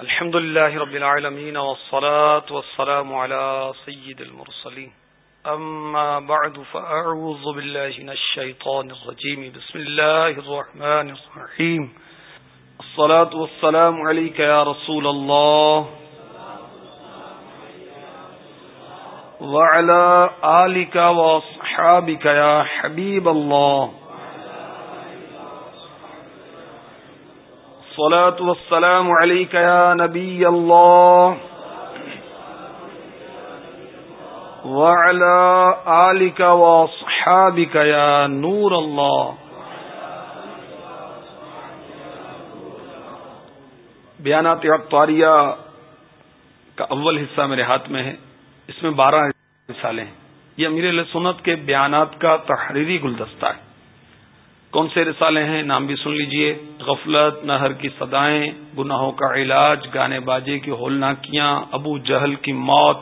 الحمد لله رب العالمين والصلاة والسلام على سيد المرسلين. أما بعد فأعوذ بالله من الشيطان الرجيم. بسم الله الرحمن الرحيم. الصلاة والسلام عليك يا رسول الله. وعلى آلك وصحابك يا حبيب الله. الصلاة والسلام عليك يا نبي الله وعلى آلك وصحابك يا نور الله. بیانات اقتواریہ کا اول حصہ میرے ہاتھ میں ہے۔ اس میں بارہ مثالیں ہیں۔ یہ امیر سنت کے بیانات کا تحریری گلدستہ ہے۔ کون سے رسالے ہیں؟ نام بھی سن لیجیے۔ غفلت، نہر کی صدائیں گناہوں کا علاج، گانے باجے کی ہولناکیاں، ابو جہل کی موت،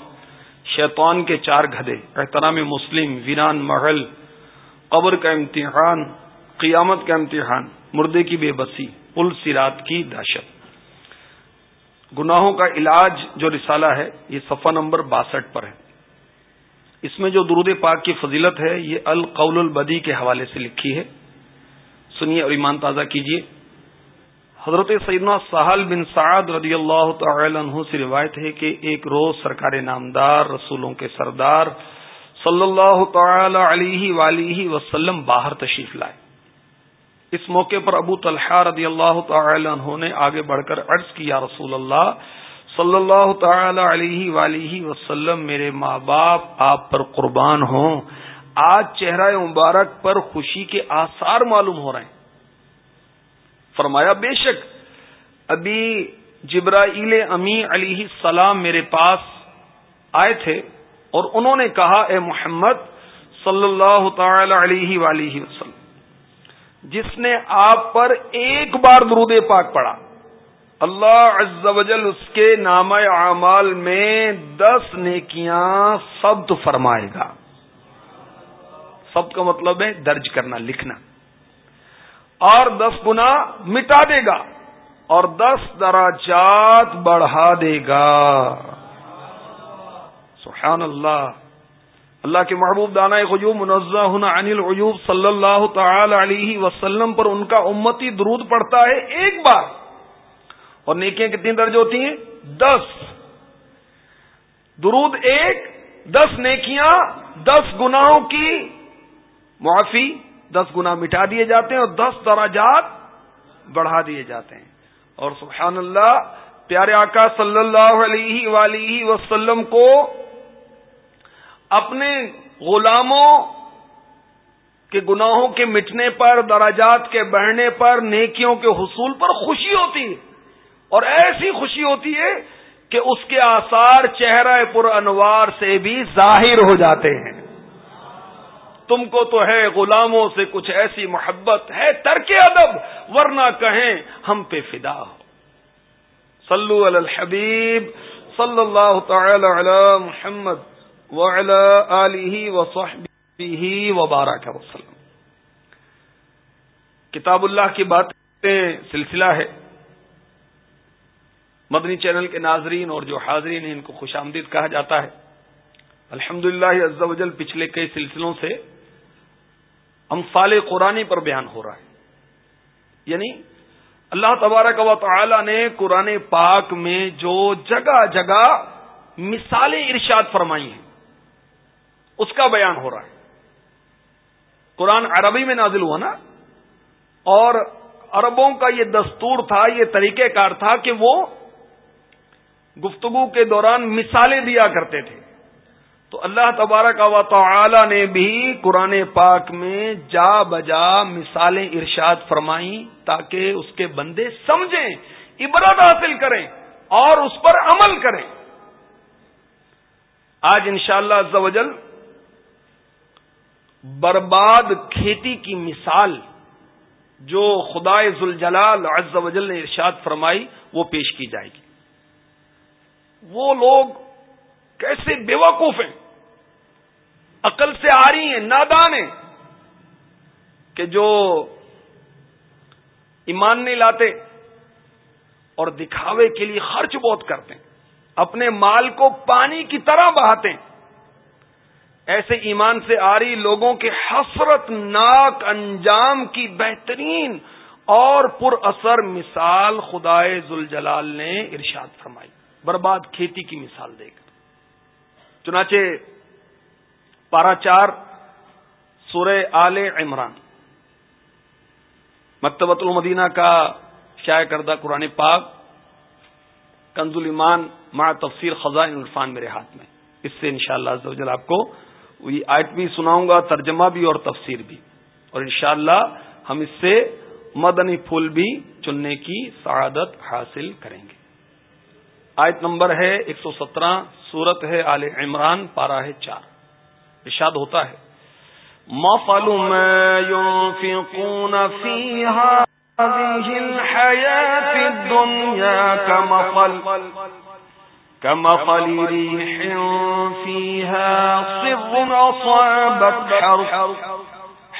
شیطان کے چار گھدے احترام مسلم، ویران محل، قبر کا امتحان، قیامت کا امتحان، مردے کی بے بسی، پل سرات کی دہشت۔ گناہوں کا علاج جو رسالہ ہے، یہ صفحہ نمبر باسٹھ پر ہے۔ اس میں جو درود پاک کی فضیلت ہے، یہ القول البدی کے حوالے سے لکھی ہے۔ سنیے اور ایمان تازہ کیجیے۔ حضرت سیدنا سہل بن سعد رضی اللہ تعالی عنہ سے روایت ہے کہ ایک روز سرکار نامدار رسولوں کے سردار صلی اللہ تعالی علیہ ولیہ وسلم باہر تشریف لائے۔ اس موقع پر ابو طلحہ رضی اللہ تعالی عنہ نے آگے بڑھ کر عرض کیا رسول اللہ، صلی اللہ تعالی علیہ ولیہ وسلم، میرے ماں باپ آپ پر قربان ہوں۔ آج چہرہ مبارک پر خوشی کے آثار معلوم ہو رہے ہیں۔ فرمایا، بے شک، ابھی جبرائیل امی علیہ السلام میرے پاس آئے تھے اور انہوں نے کہا، اے محمد صلی اللہ تعالی علیہ ولیہ وسلم، جس نے آپ پر ایک بار درود پاک پڑا اللہ عز و جل اس کے نام اعمال میں دس نیکیاں سبت فرمائے گا۔ سب کا مطلب ہے درج کرنا، لکھنا۔ اور دس گنا مٹا دے گا، اور دس دراجات بڑھا دے گا۔ سبحان اللہ۔ اللہ کے محبوب دانا غیوب منزہ انل غیوب صلی اللہ تعالی علیہ وسلم پر ان کا امتی درود پڑتا ہے ایک بار۔ اور نیکیاں کتنی درج ہوتی ہیں؟ دس۔ درود ایک، دس نیکیاں، دس گناہوں کی معافی، دس گنا مٹا دیے جاتے ہیں اور دس دراجات بڑھا دیے جاتے ہیں۔ اور سبحان اللہ، پیارے آقا صلی اللہ علیہ ولیہ وسلم کو اپنے غلاموں کے گناہوں کے مٹنے پر دراجات کے بڑھنے پر، نیکیوں کے حصول پر خوشی ہوتی ہے۔ اور ایسی خوشی ہوتی ہے کہ اس کے آثار چہرہ پر انوار سے بھی ظاہر ہو جاتے ہیں۔ تم کو تو ہے غلاموں سے کچھ ایسی محبت ہے ترک ادب، ورنہ کہیں ہم پہ فدا ہو۔ صلو علی الحبیب صلی اللہ تعالی علی محمد وعلی آلہ وصحبہ وبارک وسلم۔ کتاب اللہ کی باتیں سلسلہ ہے۔ مدنی چینل کے ناظرین اور جو حاضرین ہیں ان کو خوش آمدید کہا جاتا ہے۔ الحمد للہ پچھلے کئی سلسلوں سے امثال قرآن پر بیان ہو رہا ہے۔ یعنی اللہ تبارک و تعالی نے قرآن پاک میں جو جگہ جگہ مثالیں ارشاد فرمائی ہیں، اس کا بیان ہو رہا ہے۔ قرآن عربی میں نازل ہوا نا، اور عربوں کا یہ دستور تھا، یہ طریقہ کار تھا کہ وہ گفتگو کے دوران مثالیں دیا کرتے تھے۔ تو اللہ تبارک و تعالی نے بھی قرآن پاک میں جا بجا مثالیں ارشاد فرمائی تاکہ اس کے بندے سمجھیں، عبرت حاصل کریں اور اس پر عمل کریں۔ آج انشاءاللہ شاء اللہ برباد کھیتی کی مثال جو خدا ذوالجلال عز و جل نے ارشاد فرمائی وہ پیش کی جائے گی۔ وہ لوگ کیسے بے وقوف ہیں؟ عقل سے آ رہی ہیں، نادان ہیں کہ جو ایمان نہیں لاتے اور دکھاوے کے لیے خرچ بہت کرتے ہیں، اپنے مال کو پانی کی طرح بہاتے ہیں۔ ایسے ایمان سے آ رہی لوگوں کے حسرت ناک انجام کی بہترین اور پر اثر مثال خدائے زلجلال نے ارشاد فرمائی۔ برباد کھیتی کی مثال دے کر۔ چنانچہ پارا چار سورہ آل عمران۔ مکتبۃ المدینہ کا شائع کردہ قرآن پاک، کنز المان مع تفسیر خزائن عرفان میرے ہاتھ میں۔ اس سے انشاءاللہ شاء اللہ آپ کو آیت بھی سناؤں گا، ترجمہ بھی اور تفسیر بھی۔ اور انشاءاللہ ہم اس سے مدنی پھول بھی چننے کی سعادت حاصل کریں گے۔ آیت نمبر ہے ایک سو سترہ سورت ہے آل عمران پارا ہے چار۔ ارشاد ہوتا ہے، مفل ينفقون في هذه الحياة الدنيا كمفل ريح فيها صر أصابت حرف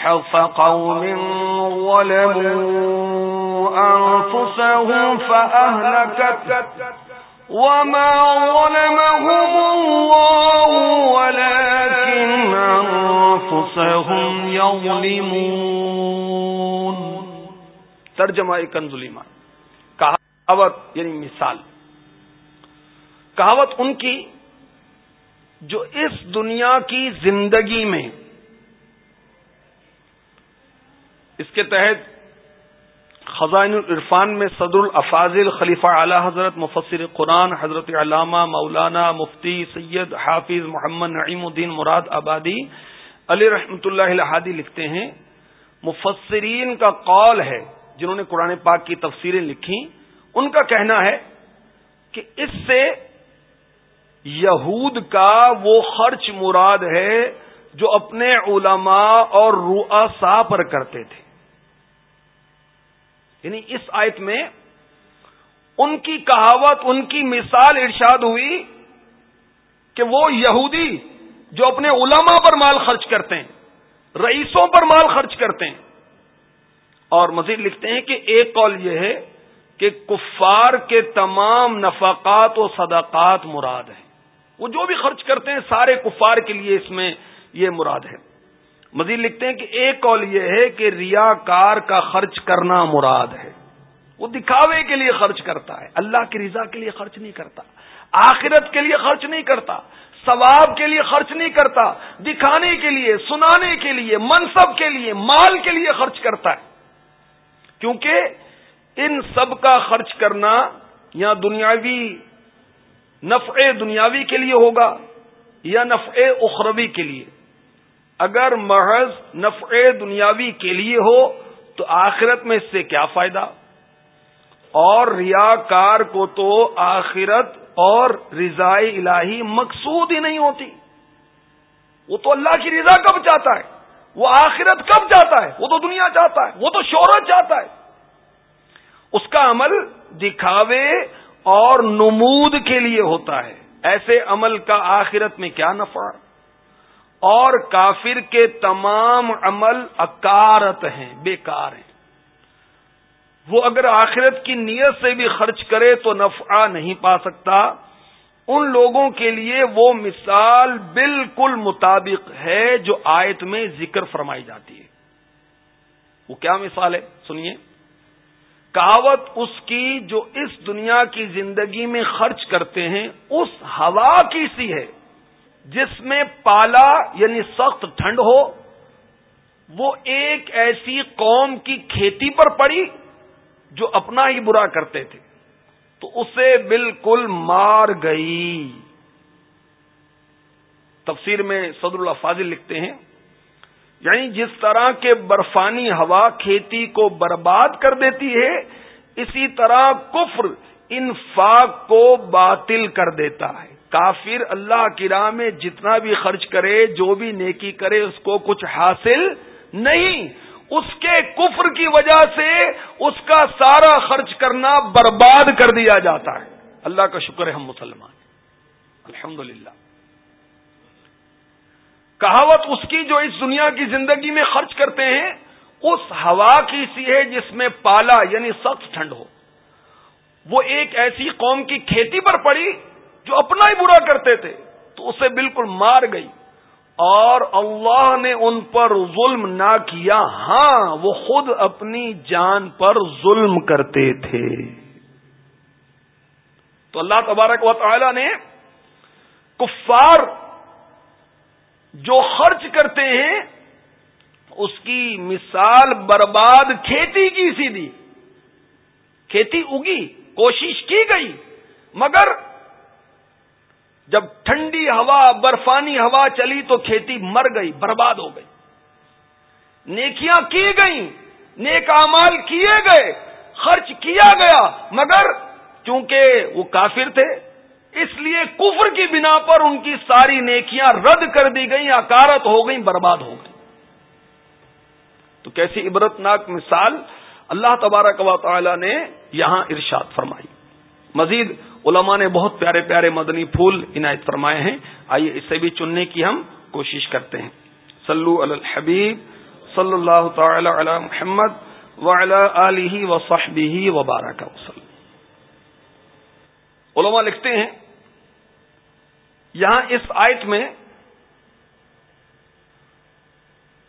حرف قوم ظلموا أنفسهم فأهلكت وما ظلمهم الله ولكن أنفسهم يظلمون۔ ترجمہ کنزلیما کہاوت یعنی مثال۔ کہاوت ان کی جو اس دنیا کی زندگی میں اس کے تحت خزائن العرفان میں صدر الافاظل خلیفہ اعلی حضرت مفسر قرآن حضرت علامہ مولانا مفتی سید حافظ محمد نعیم الدین مراد آبادی علی رحمۃ اللہ الحادی لکھتے ہیں۔ مفسرین کا قول ہے، جنہوں نے قرآن پاک کی تفسیریں لکھی ان کا کہنا ہے کہ اس سے یہود کا وہ خرچ مراد ہے جو اپنے علماء اور رؤسا پر کرتے تھے۔ یعنی اس آیت میں ان کی کہاوت، ان کی مثال ارشاد ہوئی کہ وہ یہودی جو اپنے علماء پر مال خرچ کرتے ہیں، رئیسوں پر مال خرچ کرتے ہیں۔ اور مزید لکھتے ہیں کہ ایک قول یہ ہے کہ کفار کے تمام نفقات و صدقات مراد ہیں۔ وہ جو بھی خرچ کرتے ہیں، سارے کفار کے لیے اس میں یہ مراد ہے۔ مزید لکھتے ہیں کہ ایک قول یہ ہے کہ ریا کار کا خرچ کرنا مراد ہے۔ وہ دکھاوے کے لیے خرچ کرتا ہے، اللہ کی رضا کے لیے خرچ نہیں کرتا، آخرت کے لیے خرچ نہیں کرتا، ثواب کے لیے خرچ نہیں کرتا، دکھانے کے لیے، سنانے کے لیے، منصب کے لیے، مال کے لیے خرچ کرتا ہے۔ کیونکہ ان سب کا خرچ کرنا یا دنیاوی نفع دنیاوی کے لیے ہوگا یا نفع اخروی کے لیے۔ اگر محض نفع دنیاوی کے لیے ہو تو آخرت میں اس سے کیا فائدہ؟ اور ریاکار کو تو آخرت اور رضاء الہی مقصود ہی نہیں ہوتی۔ وہ تو اللہ کی رضا کب چاہتا ہے؟ وہ آخرت کب چاہتا ہے؟ وہ تو دنیا چاہتا ہے، وہ تو شہرت چاہتا ہے۔ اس کا عمل دکھاوے اور نمود کے لیے ہوتا ہے۔ ایسے عمل کا آخرت میں کیا نفع؟ اور کافر کے تمام عمل اکارت ہیں، بیکار ہیں۔ وہ اگر آخرت کی نیت سے بھی خرچ کرے تو نفع نہیں پا سکتا۔ ان لوگوں کے لیے وہ مثال بالکل مطابق ہے جو آیت میں ذکر فرمائی جاتی ہے۔ وہ کیا مثال ہے؟ سنیے۔ کہاوت اس کی جو اس دنیا کی زندگی میں خرچ کرتے ہیں، اس ہوا کی سی ہے۔ جس میں پالا یعنی سخت ٹھنڈ ہو، وہ ایک ایسی قوم کی کھیتی پر پڑی جو اپنا ہی برا کرتے تھے۔ تو اسے بالکل مار گئی۔ تفسیر میں صدر اللہ فاضل لکھتے ہیں یعنی جس طرح کے برفانی ہوا کھیتی کو برباد کر دیتی ہے، اسی طرح کفر، انفاق کو باطل کر دیتا ہے۔ کافر اللہ کی راہ میں جتنا بھی خرچ کرے، جو بھی نیکی کرے، اس کو کچھ حاصل نہیں۔ اس کے کفر کی وجہ سے اس کا سارا خرچ کرنا برباد کر دیا جاتا ہے۔ اللہ کا شکر ہے ہم مسلمان الحمدللہ۔ کہاوت اس کی جو اس دنیا کی زندگی میں خرچ کرتے ہیں، اس ہوا کی سی ہے جس میں پالا یعنی سخت ٹھنڈ ہو۔ وہ ایک ایسی قوم کی کھیتی پر پڑی جو اپنا ہی برا کرتے تھے، تو اسے بالکل مار گئی۔ اور اللہ نے ان پر ظلم نہ کیا ہاں وہ خود اپنی جان پر ظلم کرتے تھے۔ تو اللہ تبارک و تعالی نے کفار جو خرچ کرتے ہیں، اس کی مثال برباد کھیتی کی سی دی کھیتی اگی، کوشش کی گئی، مگر جب ٹھنڈی ہوا، برفانی ہوا چلی تو کھیتی مر گئی، برباد ہو گئی۔ نیکیاں کی گئیں، نیک امال کیے گئے، خرچ کیا گیا، مگر چونکہ وہ کافر تھے، اس لیے کفر کی بنا پر ان کی ساری نیکیاں رد کر دی گئیں، اکارت ہو گئیں، برباد ہو گئی تو کیسی عبرت ناک مثال اللہ تبارک و تعالی نے یہاں ارشاد فرمائی۔ مزید علماء نے بہت پیارے پیارے مدنی پھول عنایت فرمائے ہیں۔ آئیے اسے بھی چننے کی ہم کوشش کرتے ہیں۔ صلو علی الحبیب صلی اللہ تعالی علی محمد علیہ و صحبی وبارک وسلم۔ علماء لکھتے ہیں، یہاں اس آیت میں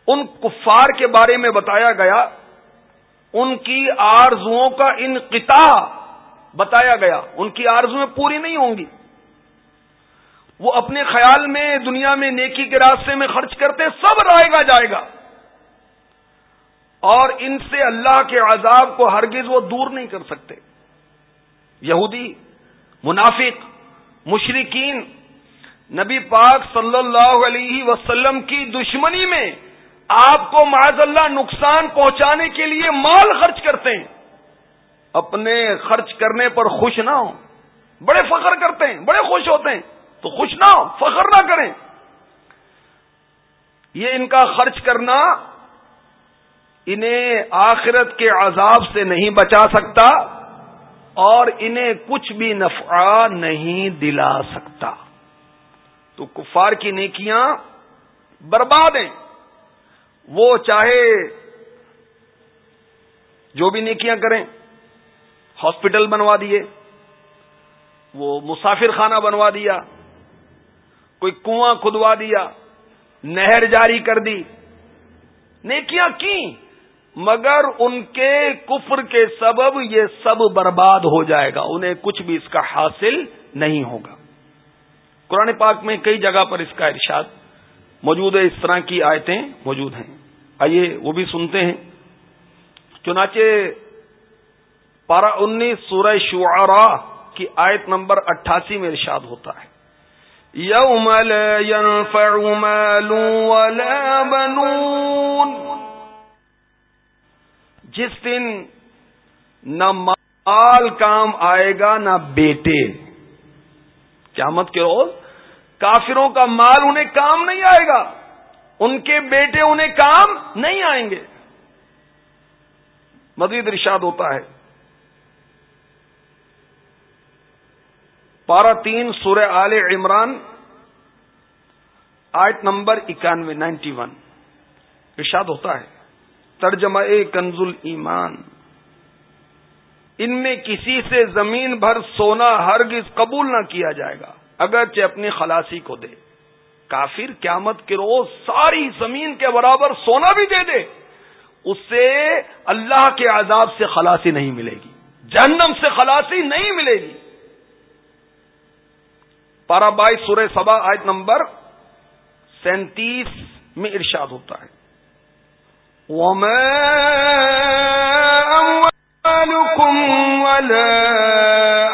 ان کفار کے بارے میں بتایا گیا، ان کی آرزوؤں کا انقطاع بتایا گیا، ان کی آرزویں پوری نہیں ہوں گی۔ وہ اپنے خیال میں دنیا میں نیکی کے راستے میں خرچ کرتے سب رائے گا جائے گا۔ اور ان سے اللہ کے عذاب کو ہرگز وہ دور نہیں کر سکتے۔ یہودی، منافق مشرقین نبی پاک صلی اللہ علیہ وسلم کی دشمنی میں آپ کو معذ اللہ نقصان پہنچانے کے لیے مال خرچ کرتے ہیں۔ اپنے خرچ کرنے پر خوش نہ ہو بڑے فخر کرتے ہیں، بڑے خوش ہوتے ہیں۔ تو خوش نہ ہو فخر نہ کریں۔ یہ ان کا خرچ کرنا انہیں آخرت کے عذاب سے نہیں بچا سکتا اور انہیں کچھ بھی نفع نہیں دلا سکتا۔ تو کفار کی نیکیاں برباد ہیں۔ وہ چاہے جو بھی نیکیاں کریں ہاسپٹل بنوا دیے، وہ مسافر خانہ بنوا دیا، کوئی کنواں کھدوا دیا، نہر جاری کر دی۔ نیکیاں کی مگر ان کے کفر کے سبب یہ سب برباد ہو جائے گا، انہیں کچھ بھی اس کا حاصل نہیں ہوگا۔ قرآن پاک میں کئی جگہ پر اس کا ارشاد، موجود ہے، اس طرح کی آیتیں موجود ہیں۔ آئیے، وہ بھی سنتے ہیں۔ چنانچہ پارا انیس سورہ شعرا کی آیت نمبر اٹھاسی میں ارشاد ہوتا ہے۔ یوم لا ينفع مال ولا بنون۔ جس دن نہ مال کام آئے گا نہ بیٹے۔ قیامت کے روز کافروں کا مال انہیں کام نہیں آئے گا۔ ان کے بیٹے انہیں کام نہیں آئیں گے۔ مزید ارشاد ہوتا ہے۔ پارا تین سورہ آل عمران، آیت نمبر اکانوے، نائنٹی ون۔ ارشاد ہوتا ہے، ترجمہ کنز ایمان ان میں کسی سے زمین بھر سونا ہرگز قبول نہ کیا جائے گا، اگرچہ اپنی خلاصی کو دے۔ کافر قیامت کے روز ساری زمین کے برابر سونا بھی دے دے۔ اس سے اللہ کے عذاب سے خلاصی نہیں ملے گی، جہنم سے خلاصی نہیں ملے گی۔ پارا بائیس سورہ سبا آیت نمبر سینتیس میں ارشاد ہوتا ہے۔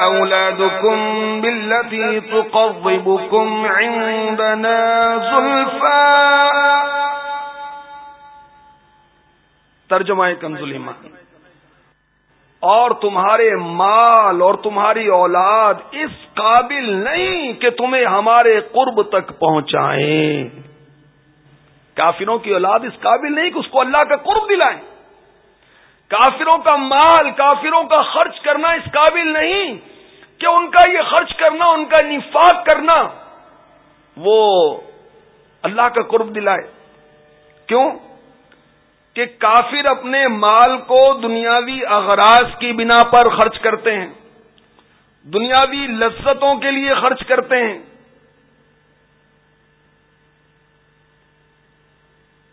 أولادكم بالتي تقضبكم عندنا زلفا ترجمہ کنزل ایمان اور تمہارے مال اور تمہاری اولاد اس قابل نہیں کہ تمہیں ہمارے قرب تک پہنچائیں۔ کافروں کی اولاد اس قابل نہیں کہ اس کو اللہ کا قرب دلائیں۔ کافروں کا مال، کافروں کا خرچ کرنا اس قابل نہیں کہ ان کا یہ خرچ کرنا، ان کا نفاق کرنا وہ اللہ کا قرب دلائے۔ کیوں؟ کہ کافر اپنے مال کو دنیاوی اغراض کی بنا پر خرچ کرتے ہیں، دنیاوی لذتوں کے لیے خرچ کرتے ہیں۔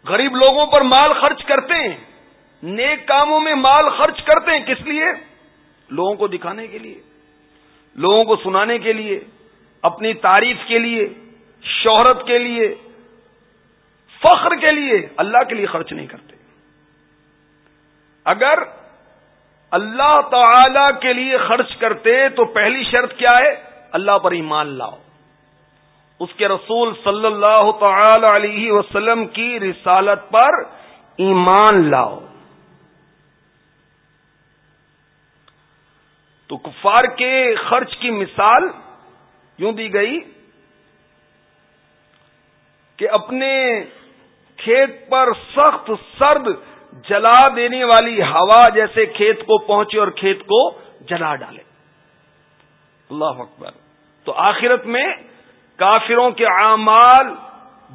غریب لوگوں پر مال خرچ کرتے ہیں، نیک کاموں میں مال خرچ کرتے ہیں، کس لیے؟ لوگوں کو دکھانے کے لیے، لوگوں کو سنانے کے لیے، اپنی تعریف کے لیے، شہرت کے لیے، فخر کے لیے اللہ کے لیے خرچ نہیں کرتے۔ اگر اللہ تعالی کے لیے خرچ کرتے تو پہلی شرط کیا ہے؟ اللہ پر ایمان لاؤ۔ اس کے رسول صلی اللہ تعالی علیہ وسلم کی رسالت پر ایمان لاؤ۔ تو کفار کے خرچ کی مثال یوں دی گئی کہ اپنے کھیت پر سخت سرد جلا دینے والی ہوا جیسے کھیت کو پہنچے اور کھیت کو جلا ڈالے۔ اللہ اکبر۔ تو آخرت میں کافروں کے اعمال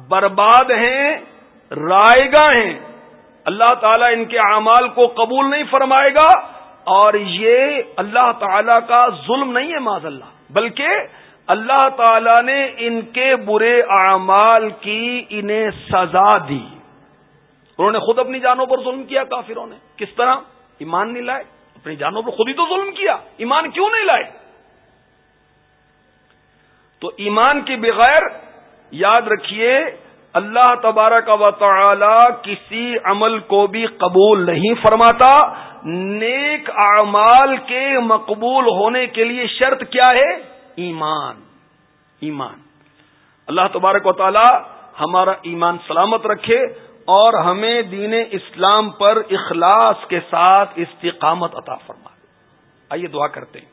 برباد ہیں رائے گا ہیں۔ اللہ تعالیٰ ان کے اعمال کو قبول نہیں فرمائے گا اور یہ اللہ تعالی کا ظلم نہیں ہے معذ اللہ۔ بلکہ اللہ تعالی نے ان کے برے اعمال کی انہیں سزا دی۔ انہوں نے خود اپنی جانوں پر ظلم کیا کافروں نے۔ کس طرح؟ ایمان نہیں لائے۔ اپنی جانوں پر خود ہی تو ظلم کیا۔ ایمان کیوں نہیں لائے؟ تو ایمان کے بغیر یاد رکھیے، اللہ تبارہ کا تعالی کسی عمل کو بھی قبول نہیں فرماتا۔ نیک اعمال کے مقبول ہونے کے لیے شرط کیا ہے؟ ایمان۔ ایمان۔ اللہ تبارک و تعالی ہمارا ایمان سلامت رکھے۔ اور ہمیں دین اسلام پر اخلاص کے ساتھ استقامت عطا فرما آئیے دعا کرتے ہیں۔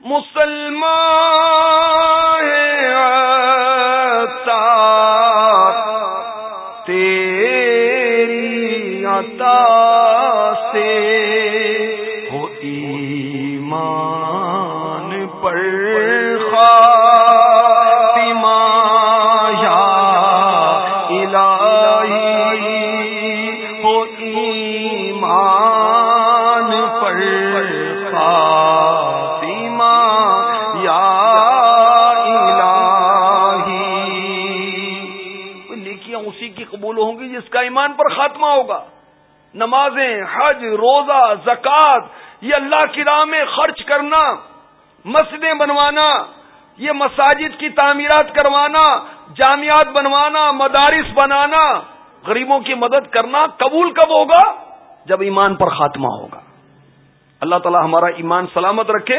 مسلمان تیری ہوں گی جس کا ایمان پر خاتمہ ہوگا۔ نمازیں، حج، روزہ، زکوٰۃ، یہ اللہ کی راہ میں خرچ کرنا، مسجدیں بنوانا، یہ مساجد کی تعمیرات کروانا، جامعات بنوانا، مدارس بنانا، غریبوں کی مدد کرنا قبول کب ہوگا؟ جب ایمان پر خاتمہ ہوگا۔ اللہ تعالی ہمارا ایمان سلامت رکھے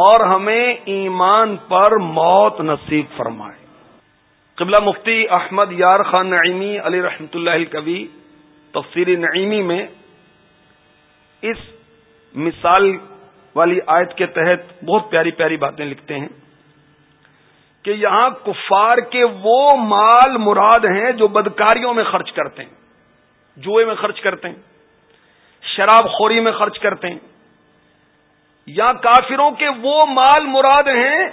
اور ہمیں ایمان پر موت نصیب فرمائے۔ قبلہ مفتی احمد یار خان نعیمی علی رحمۃ اللہ کبھی تفسیر نعیمی میں اس مثال والی آیت کے تحت بہت پیاری پیاری باتیں لکھتے ہیں کہ یہاں کفار کے وہ مال مراد ہیں جو بدکاریوں میں خرچ کرتے ہیں، جوئے میں خرچ کرتے ہیں، شراب خوری میں خرچ کرتے ہیں۔ یا کافروں کے وہ مال مراد ہیں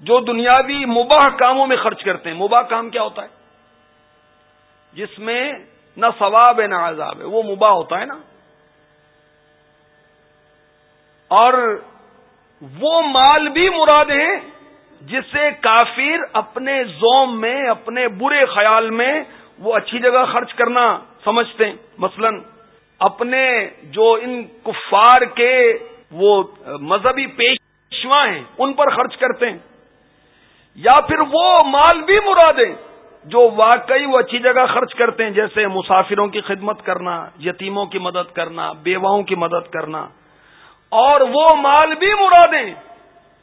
جو دنیاوی مباح کاموں میں خرچ کرتے ہیں۔ مباح کام کیا ہوتا ہے؟ جس میں نہ ثواب ہے نہ عذاب ہے، وہ مباح ہوتا ہے نا۔ اور وہ مال بھی مراد ہیں جس سے کافر اپنے زوم میں، اپنے برے خیال میں وہ اچھی جگہ خرچ کرنا سمجھتے ہیں۔ مثلا اپنے جو ان کفار کے وہ مذہبی پیشوا ہیں، ان پر خرچ کرتے ہیں۔ یا پھر وہ مال بھی مرادیں جو واقعی وہ اچھی جگہ خرچ کرتے ہیں، جیسے مسافروں کی خدمت کرنا، یتیموں کی مدد کرنا، بیواؤں کی مدد کرنا۔ اور وہ مال بھی مرادیں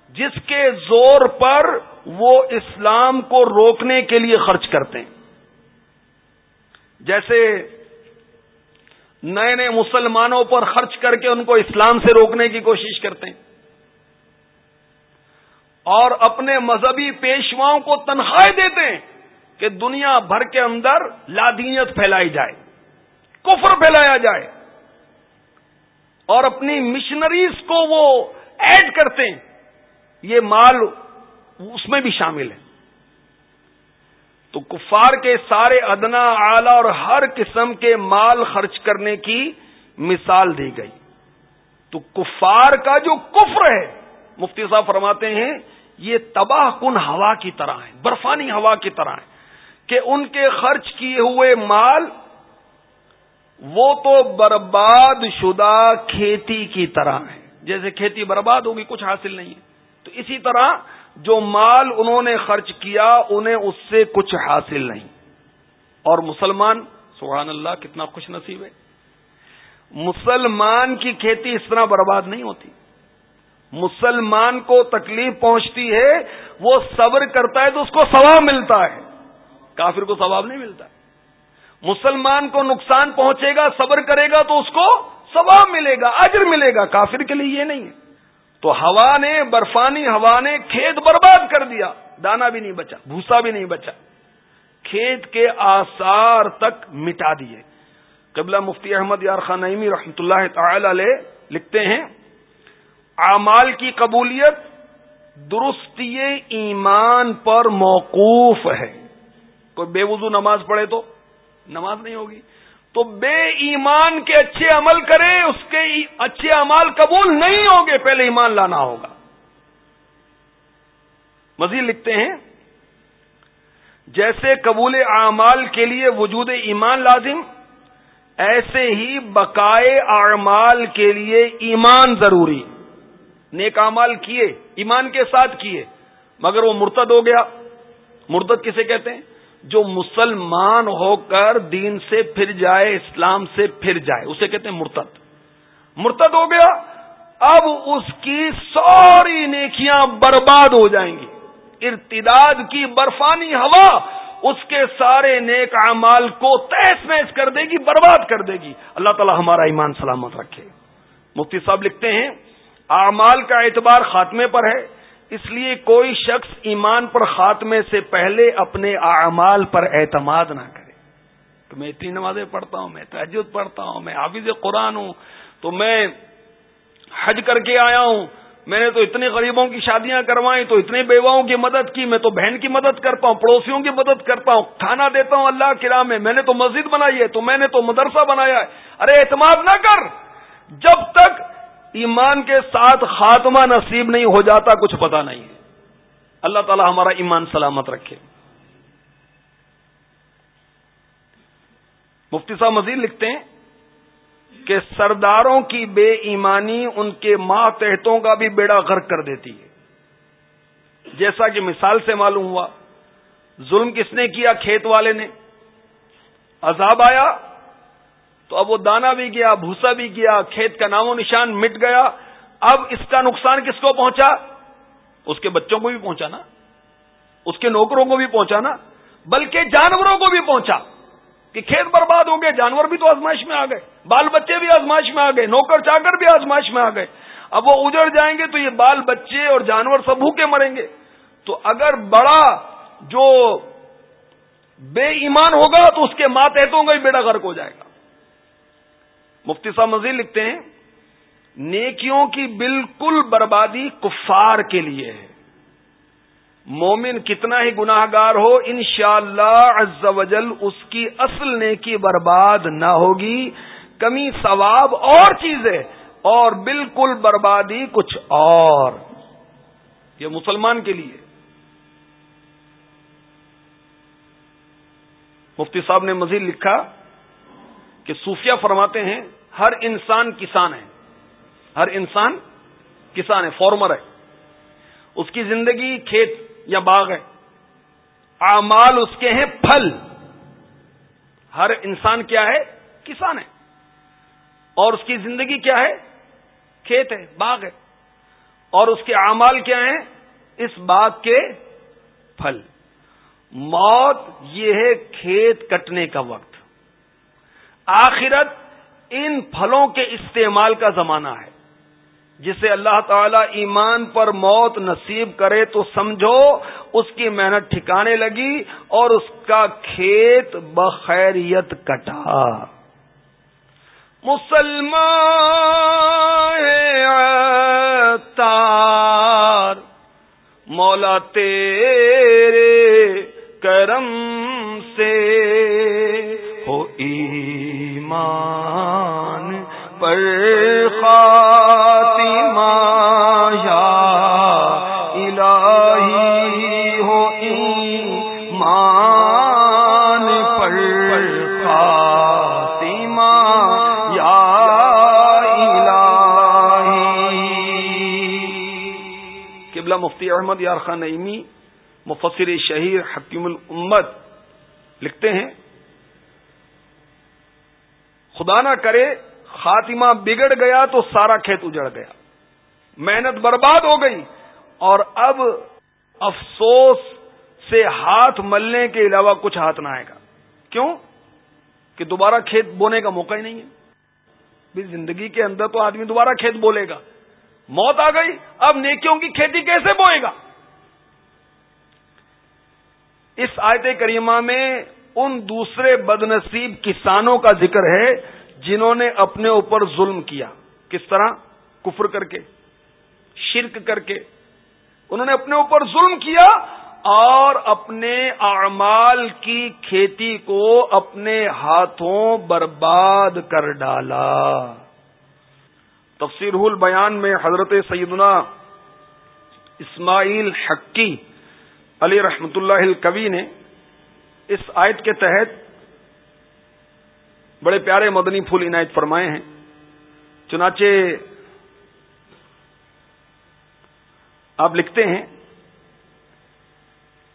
جس کے زور پر وہ اسلام کو روکنے کے لیے خرچ کرتے ہیں۔ جیسے نئے نئے مسلمانوں پر خرچ کر کے ان کو اسلام سے روکنے کی کوشش کرتے ہیں اور اپنے مذہبی پیشواؤں کو تنخواہیں دیتے ہیں کہ دنیا بھر کے اندر لادینیت پھیلائی جائے، کفر پھیلایا جائے۔ اور اپنی مشنریز کو وہ ایڈ کرتے ہیں۔ یہ مال اس میں بھی شامل ہے۔ تو کفار کے سارے ادنا آلہ اور ہر قسم کے مال خرچ کرنے کی مثال دی گئی۔ تو کفار کا جو کفر ہے، مفتی صاحب فرماتے ہیں، یہ تباہ کن ہوا کی طرح ہے، برفانی ہوا کی طرح ہے کہ ان کے خرچ کیے ہوئے مال وہ تو برباد شدہ کھیتی کی طرح ہے۔ جیسے کھیتی برباد ہوگی، کچھ حاصل نہیں ہے۔ تو اسی طرح جو مال انہوں نے خرچ کیا انہیں اس سے کچھ حاصل نہیں۔ اور مسلمان، سبحان اللہ، کتنا خوش نصیب ہے۔ مسلمان کی کھیتی اس طرح برباد نہیں ہوتی۔ مسلمان کو تکلیف پہنچتی ہے، وہ صبر کرتا ہے تو اس کو ثواب ملتا ہے۔ کافر کو ثواب نہیں ملتا۔ مسلمان کو نقصان پہنچے گا، صبر کرے گا تو اس کو ثواب ملے گا، اجر ملے گا۔ کافر کے لیے یہ نہیں ہے۔ تو ہوا نے برفانی ہوا نے کھیت برباد کر دیا، دانا بھی نہیں بچا، بھوسا بھی نہیں بچا۔ کھیت کے آثار تک مٹا دیے۔ قبلہ مفتی احمد یار خان نعیمی رحمۃ اللہ تعالی علیہ لکھتے ہیں، اعمال کی قبولیت درستی ایمان پر موقوف ہے۔ کوئی بے وضو نماز پڑھے تو نماز نہیں ہوگی۔ تو بے ایمان کے اچھے عمل کرے، اس کے اچھے عمال قبول نہیں ہوں گے، پہلے ایمان لانا ہوگا۔ مزید لکھتے ہیں، جیسے قبول اعمال کے لیے وجود ایمان لازم، ایسے ہی بقائے اعمال کے لیے ایمان ضروری۔ نیک اعمال کیے، ایمان کے ساتھ کیے، مگر وہ مرتد ہو گیا۔ مرتد کسے کہتے ہیں؟ جو مسلمان ہو کر دین سے پھر جائے، اسلام سے پھر جائے، اسے کہتے ہیں مرتد۔ مرتد ہو گیا، اب اس کی ساری نیکیاں برباد ہو جائیں گی۔ ارتداد کی برفانی ہوا اس کے سارے نیک اعمال کو تیس میس کر دے گی، برباد کر دے گی۔ اللہ تعالی ہمارا ایمان سلامت رکھے۔ مفتی صاحب لکھتے ہیں، اعمال کا اعتبار خاتمے پر ہے، اس لیے کوئی شخص ایمان پر خاتمے سے پہلے اپنے اعمال پر اعتماد نہ کرے۔ تو میں اتنی نمازیں پڑھتا ہوں، میں تحجد پڑھتا ہوں، میں حافظ قرآن ہوں تو میں حج کر کے آیا ہوں۔ میں نے تو اتنے غریبوں کی شادیاں کروائیں تو اتنے بیواؤں کی مدد کی، میں تو بہن کی مدد کرتا ہوں پڑوسیوں کی مدد کرتا ہوں کھانا دیتا ہوں اللہ کے راہ میں۔ میں نے تو مسجد بنائی ہے، تو میں نے تو مدرسہ بنایا ہے۔ ارے اعتماد نہ کر۔ جب تک ایمان کے ساتھ خاتمہ نصیب نہیں ہو جاتا، کچھ پتا نہیں ہے۔ اللہ تعالی ہمارا ایمان سلامت رکھے۔ مفتی صاحب مزید لکھتے ہیں۔ کہ سرداروں کی بے ایمانی ان کے ماتحتوں کا بھی بیڑا غرق کر دیتی ہے۔ جیسا کہ مثال سے معلوم ہوا، ظلم کس نے کیا کھیت والے نے؟ عذاب آیا تو اب وہ دانا بھی گیا، بھوسا بھی گیا، کھیت کا نام و نشان مٹ گیا۔ اب اس کا نقصان کس کو پہنچا؟ اس کے بچوں کو بھی پہنچانا، اس کے نوکروں کو بھی پہنچانا، بلکہ جانوروں کو بھی پہنچا۔ کہ کھیت برباد ہو گئے، جانور بھی تو آزمائش میں آ گئے، بال بچے بھی آزمائش میں آ گئے، نوکر چاکر بھی آزمائش میں آ گئے۔ اب وہ اجڑ جائیں گے تو یہ بال بچے اور جانور سب بھوکے مریں گے۔ تو اگر بڑا جو بے ایمان ہوگا تو اس کے ماتحتوں کا بھی بیڑا غرق ہو جائے گا۔ مفتی صاحب مزید لکھتے ہیں، نیکیوں کی بالکل بربادی کفار کے لیے ہے۔ مومن کتنا ہی گناہ گار ہو ان شاء اللہ اس کی اصل نیکی برباد نہ ہوگی۔ کمی ثواب اور چیزیں اور بالکل بربادی کچھ اور۔ یہ مسلمان کے لیے۔ مفتی صاحب نے مزید لکھا کہ صوفیہ فرماتے ہیں، ہر انسان کسان ہے۔ ہر انسان کسان ہے، فارمر ہے۔ اس کی زندگی کھیت یا باغ ہے، اعمال اس کے ہیں پھل۔ ہر انسان کیا ہے؟ کسان ہے۔ اور اس کی زندگی کیا ہے؟ کھیت ہے، باغ ہے۔ اور اس کے اعمال کیا ہیں؟ اس باغ کے پھل۔ موت یہ ہے کھیت کٹنے کا وقت۔ آخرت ان پھلوں کے استعمال کا زمانہ ہے۔ جسے اللہ تعالی ایمان پر موت نصیب کرے تو سمجھو، اس کی محنت ٹھکانے لگی اور اس کا کھیت بخیریت کٹا۔ مسلمان تار مولا تیرے کرم سے۔ ہو ایمان پر خاتمہ مفتی احمد یار خان نعیمی، مفسر شہیر حکیم الامت لکھتے ہیں، خدا نہ کرے خاتمہ بگڑ گیا تو سارا کھیت اجڑ گیا، محنت برباد ہو گئی اور اب افسوس سے ہاتھ ملنے کے علاوہ کچھ ہاتھ نہ آئے گا۔ کیوں؟ کہ دوبارہ کھیت بونے کا موقع ہی نہیں ہے۔ زندگی کے اندر تو آدمی دوبارہ کھیت بولے گا۔ موت آ گئی، اب نیکیوں کی کھیتی کیسے بوئے گا؟ اس آیت کریمہ میں ان دوسرے بد نصیب کسانوں کا ذکر ہے جنہوں نے اپنے اوپر ظلم کیا۔ کس طرح؟ کفر کر کے، شرک کر کے۔ انہوں نے اپنے اوپر ظلم کیا اور اپنے اعمال کی کھیتی کو اپنے ہاتھوں برباد کر ڈالا۔ تفسیر البیان میں حضرت سیدنا اسماعیل حقی علی رحمت اللہ کبی نے اس آیت کے تحت بڑے پیارے مدنی پھول عنایت فرمائے ہیں۔ چنانچہ آپ لکھتے ہیں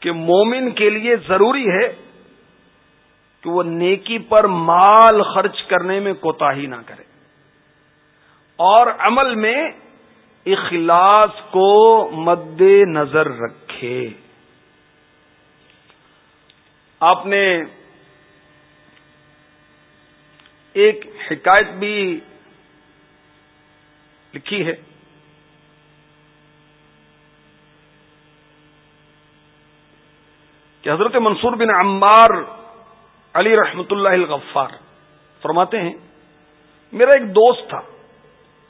کہ مومن کے لیے ضروری ہے کہ وہ نیکی پر مال خرچ کرنے میں کوتا ہی نہ کرے۔ اور عمل میں اخلاص کو مد نظر رکھے۔ آپ نے ایک حکایت بھی لکھی ہے۔ کہ حضرت منصور بن عمار علی رحمت اللہ الغفار فرماتے ہیں، میرا ایک دوست تھا۔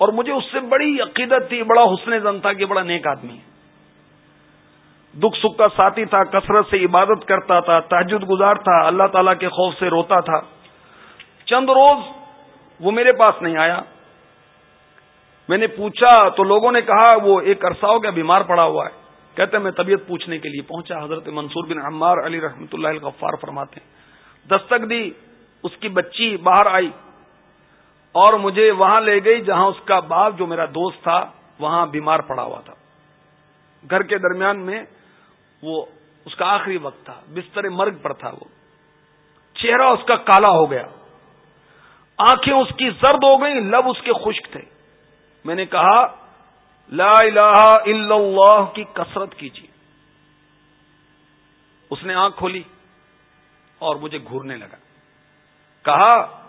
اور مجھے اس سے بڑی عقیدت تھی، بڑا حسن زن تھا کہ بڑا نیک آدمی ہے۔ دکھ سکھ کا ساتھی تھا، کثرت سے عبادت کرتا تھا تحجد گزار تھا، اللہ تعالی کے خوف سے روتا تھا۔ چند روز وہ میرے پاس نہیں آیا۔ میں نے پوچھا تو لوگوں نے کہا، وہ ایک عرصہ ہو گیا، بیمار پڑا ہوا ہے۔ کہتے میں طبیعت پوچھنے کے لیے پہنچا۔ حضرت منصور بن عمار علی رحمۃ اللہ الغفار فرماتے ہیں۔ دستک دی، اس کی بچی باہر آئی۔ اور مجھے وہاں لے گئی جہاں اس کا باپ جو میرا دوست تھا، وہاں بیمار پڑا ہوا تھا۔ گھر کے درمیان میں وہ اس کا آخری وقت تھا، بستر مرگ پر تھا وہ۔ چہرہ اس کا کالا ہو گیا۔ آنکھیں اس کی زرد ہو گئیں، لب اس کے خشک تھے۔ میں نے کہا، لا الہ الا اللہ کی کثرت کیجیے۔ اس نے آنکھ کھولی اور مجھے گھورنے لگا۔ کہا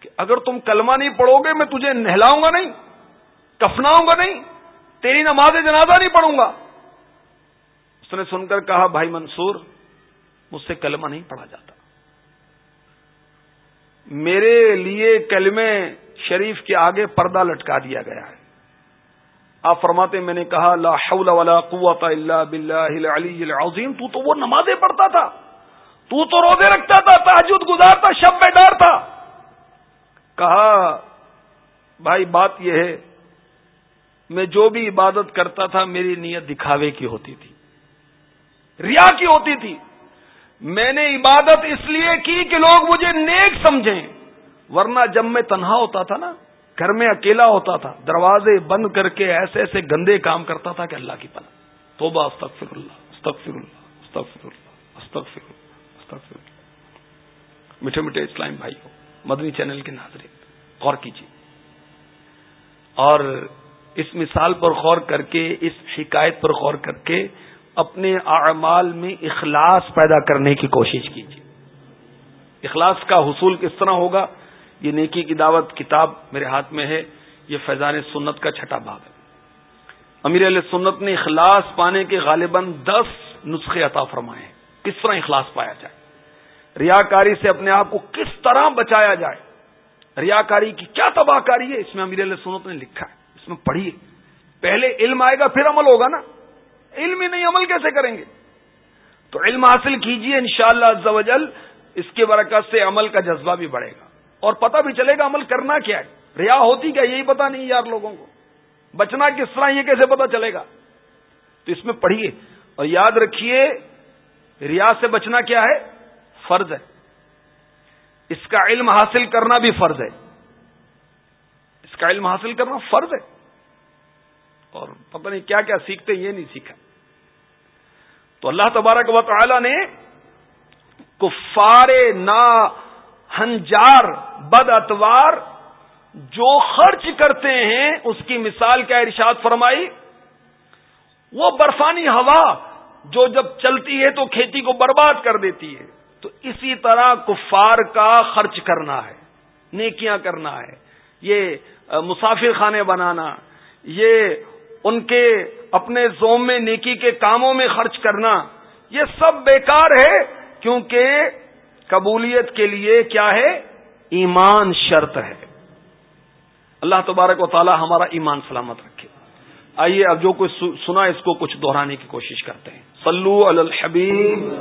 کہ اگر تم کلمہ نہیں پڑھو گے، میں تجھے نہلاؤں گا نہیں، کفناؤں گا نہیں، تیری نماز جنازہ نہیں پڑھوں گا۔ اس نے سن کر کہا، بھائی منصور، مجھ سے کلمہ نہیں پڑھا جاتا۔ میرے لیے کلمے شریف کے آگے پردہ لٹکا دیا گیا ہے۔ آپ فرماتے میں نے کہا، لا حول ولا قوت الا باللہ العلی العظیم، تو تو وہ نمازیں پڑھتا تھا۔ تو تو روزے رکھتا تھا تحجد گزارتا، شب میں ڈار تھا کہا، بھائی، بات یہ ہے، میں جو بھی عبادت کرتا تھا، میری نیت دکھاوے کی ہوتی تھی، ریا کی ہوتی تھی۔ میں نے عبادت اس لیے کی کہ لوگ مجھے نیک سمجھیں۔ ورنہ جب میں تنہا ہوتا تھا نا، گھر میں اکیلا ہوتا تھا، دروازے بند کر کے ایسے ایسے گندے کام کرتا تھا کہ اللہ کی پناہ۔ توبہ، استغفر اللہ استغفر اللہ استغفر اللہ استغفر اللہ استغفر اللہ۔ میٹھے میٹھے اسلام بھائی ہو مدنی چینل کے ناظرین، غور کیجیے اور اس مثال پر غور کر کے، اس شکایت پر غور کر کے اپنے اعمال میں اخلاص پیدا کرنے کی کوشش کیجیے اخلاص کا حصول کس طرح ہوگا؟ یہ نیکی کی دعوت کتاب میرے ہاتھ میں ہے، یہ فیضان سنت کا چھٹا بھاگ ہے۔ امیر علیہ سنت نے اخلاص پانے کے غالباً دس نسخے عطا فرمائے ہیں۔ کس طرح اخلاص پایا جائے؟ ریاکاری سے اپنے آپ کو کس طرح بچایا جائے؟ ریاکاری کی کیا تباہ کاری ہے؟ اس میں امیر علیہ سنت نے لکھا ہے، اس میں پڑھیے۔ پہلے علم آئے گا، پھر عمل ہوگا نا۔ علم ہی نہیں، عمل کیسے کریں گے؟ تو علم حاصل کیجیے انشاءاللہ شاء اللہ اس کے برکت سے عمل کا جذبہ بھی بڑھے گا۔ اور پتہ بھی چلے گا عمل کرنا کیا ہے۔ ریا ہوتی کیا؟ یہی پتا نہیں یار لوگوں کو۔ بچنا کس طرح، یہ کیسے پتا چلے گا؟ تو اس میں پڑھیے۔ اور یاد رکھیے، ریا سے بچنا کیا ہے؟ فرض ہے۔ اس کا علم حاصل کرنا بھی فرض ہے۔ اس کا علم حاصل کرنا فرض ہے۔ اور پتہ نہیں کیا کیا سیکھتے یہ نہیں سیکھا۔ تو اللہ تبارک و تعالی نے کفار نا ہنجار بد اتوار جو خرچ کرتے ہیں، اس کی مثال کیا ارشاد فرمائی؟ وہ برفانی ہوا جو جب چلتی ہے تو کھیتی کو برباد کر دیتی ہے۔ تو اسی طرح کفار کا خرچ کرنا ہے، نیکیاں کرنا ہے، یہ مسافر خانے بنانا، یہ ان کے اپنے زوم میں نیکی کے کاموں میں خرچ کرنا، یہ سب بیکار ہے کیونکہ قبولیت کے لیے کیا ہے؟ ایمان شرط ہے۔ اللہ تبارک و تعالی ہمارا ایمان سلامت رکھے۔ آئیے اب جو کچھ سنا، اس کو کچھ دہرانے کی کوشش کرتے ہیں۔ سلو الحبیب۔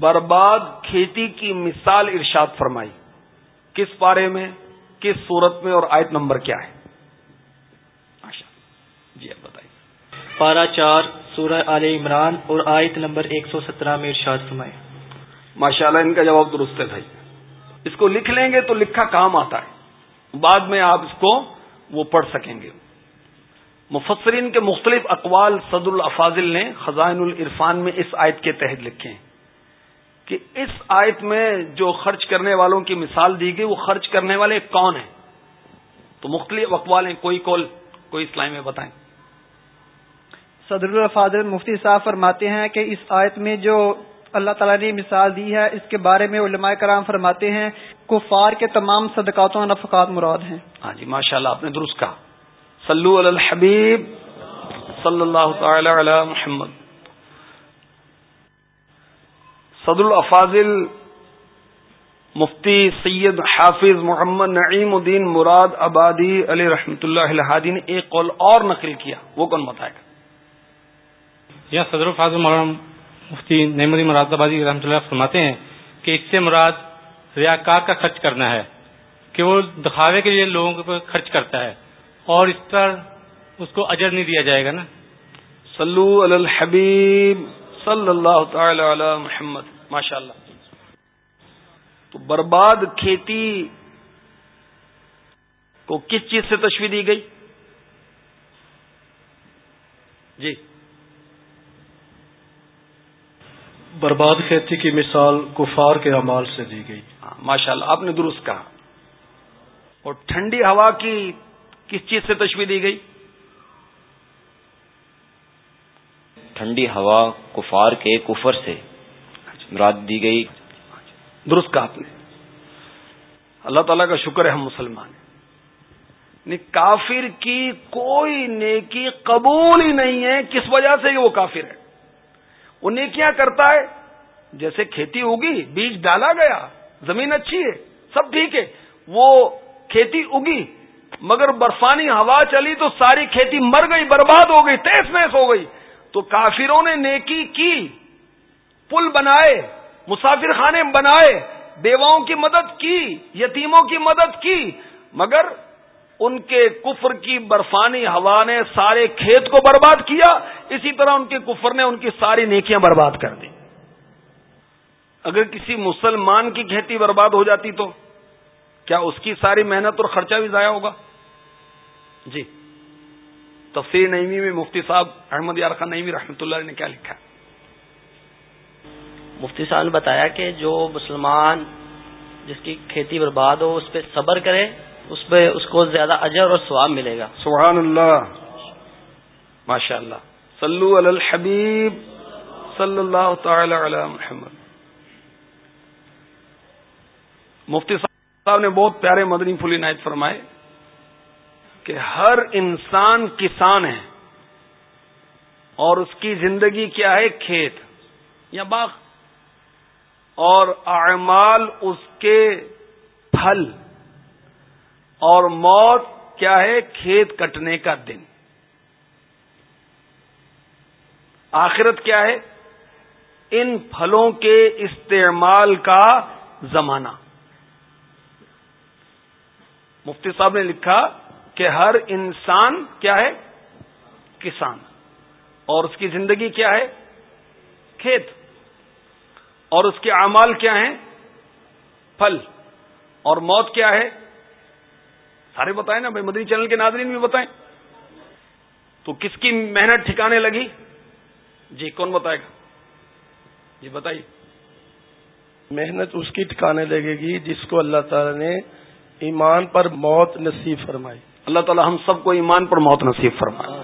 برباد کھیتی کی مثال ارشاد فرمائی۔ کس پارے میں؟ کس صورت میں؟ اور آیت نمبر کیا ہے؟ جی اب بتائیے۔ پارا چار سورہ عال عمران اور آیت نمبر ایک سو سترہ میں ارشاد فرمائے ماشاء اللہ ان کا جواب درست ہے بھائی۔ اس کو لکھ لیں گے تو لکھا کام آتا ہے۔ بعد میں آپ اس کو وہ پڑھ سکیں گے۔ مفسرین کے مختلف اقوال صد الافاظل نے خزائن العرفان میں اس آیت کے تحت لکھے ہیں۔ کہ اس آیت میں جو خرچ کرنے والوں کی مثال دی گئی وہ خرچ کرنے والے کون ہیں؟ تو مختلف اقوال ہیں کوئی کول کوئی اسلائی میں بتائیں۔ صدر الفاظل مفتی صاحب فرماتے ہیں کہ اس آیت میں جو اللہ تعالیٰ نے مثال دی ہے اس کے بارے میں علماء کرام فرماتے ہیں کفار کے تمام صدقاتوں نفقات مراد ہیں۔ ہاں جی ماشاء اللہ آپ نے درست کہا۔ صلو علی الحبیب صلی اللہ تعالی علی محمد۔ صدر الافاظل مفتی سید حافظ محمد نعیم الدین مراد آبادی علی رحمۃ اللہ الحادی نے ایک قول اور نقل کیا وہ کون بتائے گا یا صدر الفاظ مفتی نعیم الدین مراد آبادی رحمۃ اللہ فرماتے ہیں کہ اس سے مراد ریاکار کا خرچ کرنا ہے کہ وہ دکھاوے کے لیے لوگوں کو خرچ کرتا ہے اور اس پر اس کو اجر نہیں دیا جائے گا نا؟ صلو علی الحبیب صلی اللہ تعالی علی محمد۔ ماشاء اللہ تو برباد کھیتی کو کس چیز سے تشویح دی گئی؟ جی۔ برباد کھیتی کی مثال کفار کے امال سے دی گئی۔ ہاں، ماشاء اللہ آپ نے درست کہا۔ اور ٹھنڈی ہوا کی کس چیز سے تشویح دی گئی؟ ٹھنڈی ہوا کفار کے کفر سے۔ مراد دی گئی درست کہا آپ نے۔ اللہ تعالیٰ کا شکر ہے ہم مسلمان ہیں۔ یعنی کافر کی کوئی نیکی قبول ہی نہیں ہے، کس وجہ سے وہ کافر ہے؟ وہ نیکیاں کرتا ہے؟ جیسے کھیتی ہوگی بیج ڈالا گیا، زمین اچھی ہے، سب ٹھیک ہے، وہ کھیتی اگی، مگر برفانی ہوا چلی تو ساری کھیتی مر گئی، برباد ہو گئی تیس نیس ہو گئی۔ تو کافروں نے نیکی کی۔ پل بنائے، مسافر خانے بنائے، بیواؤں کی مدد کی، یتیموں کی مدد کی، مگر ان کے کفر کی برفانی ہوا نے سارے کھیت کو برباد کیا، اسی طرح ان کے کفر نے ان کی ساری نیکیاں برباد کر دی اگر کسی مسلمان کی کھیتی برباد ہو جاتی تو کیا اس کی ساری محنت اور خرچہ بھی ضائع ہوگا؟ جی۔ تفسیر نعیمی میں مفتی صاحب احمد یار خان نعیمی رحمۃ اللہ نے کیا لکھا ہے؟ مفتی صاحب نے بتایا کہ جو مسلمان جس کی کھیتی برباد ہو اس پہ صبر کرے اس پہ اس کو زیادہ اجر اور ثواب ملے گا۔ سبحان اللہ۔ ماشاء اللہ صلو علی الحبیب صلی اللہ تعالی علی محمد۔ مفتی صاحب نے بہت پیارے مدنی پھولی نائت فرمائے کہ ہر انسان کسان ہے اور اس کی زندگی کیا ہے؟ کھیت یا باغ۔ اور اعمال اس کے پھل اور موت کیا ہے؟ کھیت کٹنے کا دن۔ آخرت کیا ہے؟ ان پھلوں کے استعمال کا زمانہ۔ مفتی صاحب نے لکھا کہ ہر انسان کیا ہے؟ کسان۔ اور اس کی زندگی کیا ہے؟ کھیت۔ اور اس کے اعمال کیا ہیں؟ پھل. اور موت کیا ہے؟ سارے بتائیں نا بھائی مدنی چینل کے ناظرین بھی بتائیں۔ تو کس کی محنت ٹھکانے لگی؟ جی کون بتائے گا؟ جی بتائیے۔ محنت اس کی ٹھکانے لگے گی جس کو اللہ تعالی نے ایمان پر موت نصیب فرمائی۔ اللہ تعالی ہم سب کو ایمان پر موت نصیب فرمائے۔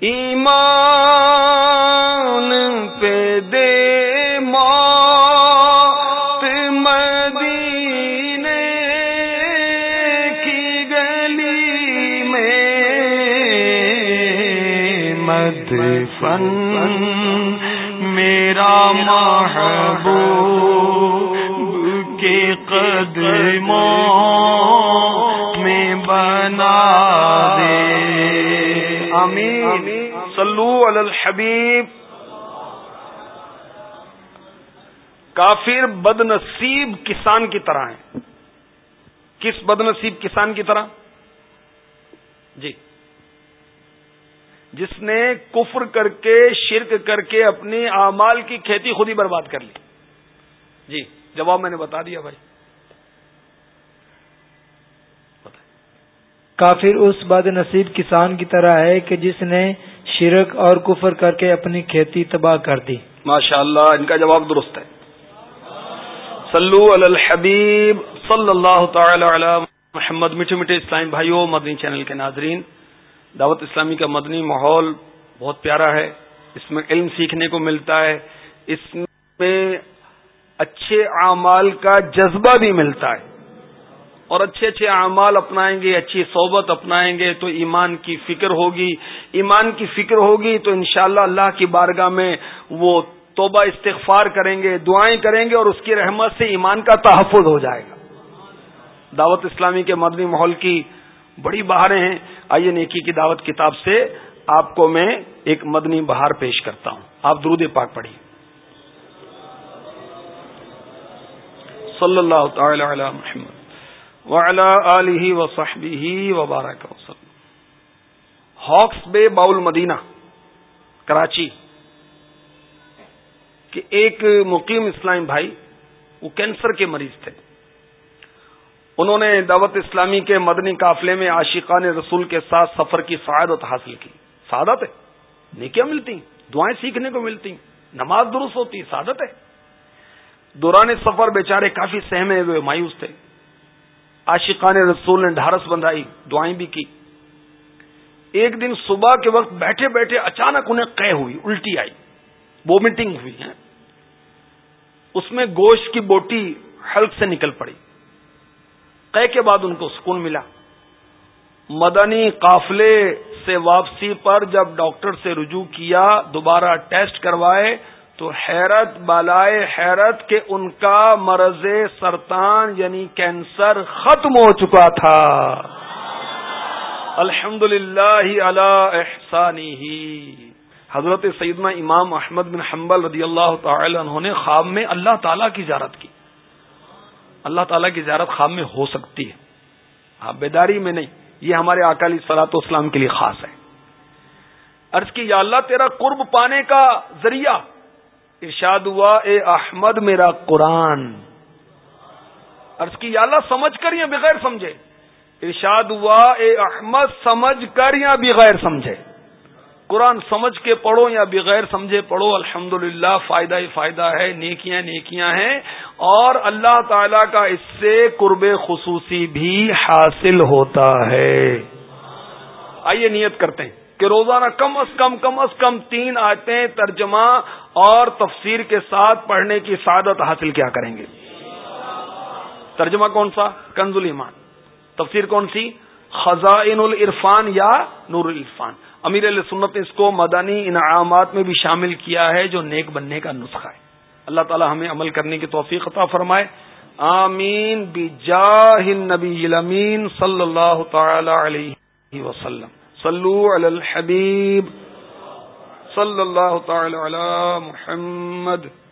ایمان پہ دے فن میرا محبوب کے قدموں میں بنا دے۔ آمین۔ صلو علی الحبیب۔ کافر بد نصیب کسان کی طرح ہے کس بد نصیب کسان کی طرح؟ جی۔ جس نے کفر کر کے شرک کر کے اپنی اعمال کی کھیتی خود ہی برباد کر لی۔ جی جواب میں نے بتا دیا بھائی۔ کافر اس بد نصیب کسان کی طرح ہے کہ جس نے شرک اور کفر کر کے اپنی کھیتی تباہ کر دی۔ ماشاء اللہ ان کا جواب درست ہے۔ علی الحبیب صلی اللہ تعالی علی محمد۔ میٹھے میٹھے اسلام بھائیوں مدنی چینل کے ناظرین دعوت اسلامی کا مدنی ماحول بہت پیارا ہے۔ اس میں علم سیکھنے کو ملتا ہے۔ اس میں اچھے اعمال کا جذبہ بھی ملتا ہے۔ اور اچھے اچھے اعمال اپنائیں گے، اچھی صحبت اپنائیں گے تو ایمان کی فکر ہوگی۔ ایمان کی فکر ہوگی تو انشاءاللہ اللہ کی بارگاہ میں وہ توبہ استغفار کریں گے، دعائیں کریں گے اور اس کی رحمت سے ایمان کا تحفظ ہو جائے گا۔ دعوت اسلامی کے مدنی ماحول کی بڑی بہاریں ہیں۔ آئیے نیکی کی دعوت کتاب سے آپ کو میں ایک مدنی بہار پیش کرتا ہوں۔ آپ درود پاک پڑھیے۔ صلی اللہ تعالی علی محمد آلہ وصحبہ وبارک وسلم ہاکس بے باؤل مدینہ، کراچی۔ کہ ایک مقیم اسلام بھائی، وہ کینسر کے مریض تھے۔ انہوں نے دعوت اسلامی کے مدنی قافلے میں عاشقان رسول کے ساتھ سفر کی سعادت حاصل کی۔ سعادت ہے۔ نیکیاں ملتی دعائیں سیکھنے کو ملتی نماز درست ہوتی سعادت ہے۔ دوران سفر بیچارے کافی سہمے ہوئے، مایوس تھے۔ عاشقان رسول نے ڈھارس بندھائی، دعائیں بھی کی۔ ایک دن صبح کے وقت بیٹھے بیٹھے اچانک انہیں قے ہوئی، الٹی آئی۔ وومٹنگ ہوئی ہے اس میں گوشت کی بوٹی حلق سے نکل پڑی۔ قے کے بعد ان کو سکون ملا۔ مدنی قافلے سے واپسی پر جب ڈاکٹر سے رجوع کیا، دوبارہ ٹیسٹ کروائے، تو حیرت بالائے، حیرت کہ ان کا مرض سرطان یعنی کینسر ختم ہو چکا تھا۔ الحمد للہ احسانی ہی حضرت سیدنا امام احمد بن حنبل رضی اللہ تعالی عنہ نے خواب میں اللہ تعالی کی زیارت کی۔ اللہ تعالی کی زیارت خواب میں ہو سکتی ہے۔ آپ بیداری میں نہیں، یہ ہمارے اکالی سلاط اسلام کے لیے خاص ہے۔ عرض کی، یا اللہ، تیرا قرب پانے کا ذریعہ۔ ارشاد ہوا، اے احمد، میرا قرآن۔ عرض کی، یا اللہ، سمجھ کر یا بغیر سمجھے۔ ارشاد ہوا، اے احمد، سمجھ کر یا بغیر سمجھے۔ قرآن سمجھ کے پڑھو یا بغیر سمجھے پڑھو الحمد للہ فائدہ ہی فائدہ ہے، نیکیاں نیکیاں ہیں۔ اور اللہ تعالی کا اس سے قرب خصوصی بھی حاصل ہوتا ہے۔ آئیے نیت کرتے ہیں کہ روزانہ کم از کم کم از کم تین آیتیں ترجمہ اور تفسیر کے ساتھ پڑھنے کی سعادت حاصل کیا کریں گے۔ ترجمہ کون سا؟ کنز ایمان تفسیر کون سی؟ خزائن العرفان یا نور العرفان۔ امیر علیہ سنت نے اس کو مدانی انعامات میں بھی شامل کیا ہے جو نیک بننے کا نسخہ ہے۔ اللہ تعالی ہمیں عمل کرنے کی توفیق عطا فرمائے۔ آمین۔ بجاہ النبی صلی اللہ تعالی علیہ وسلم۔ صلو علی الحبیب۔ صلی اللہ تعالی علی محمد۔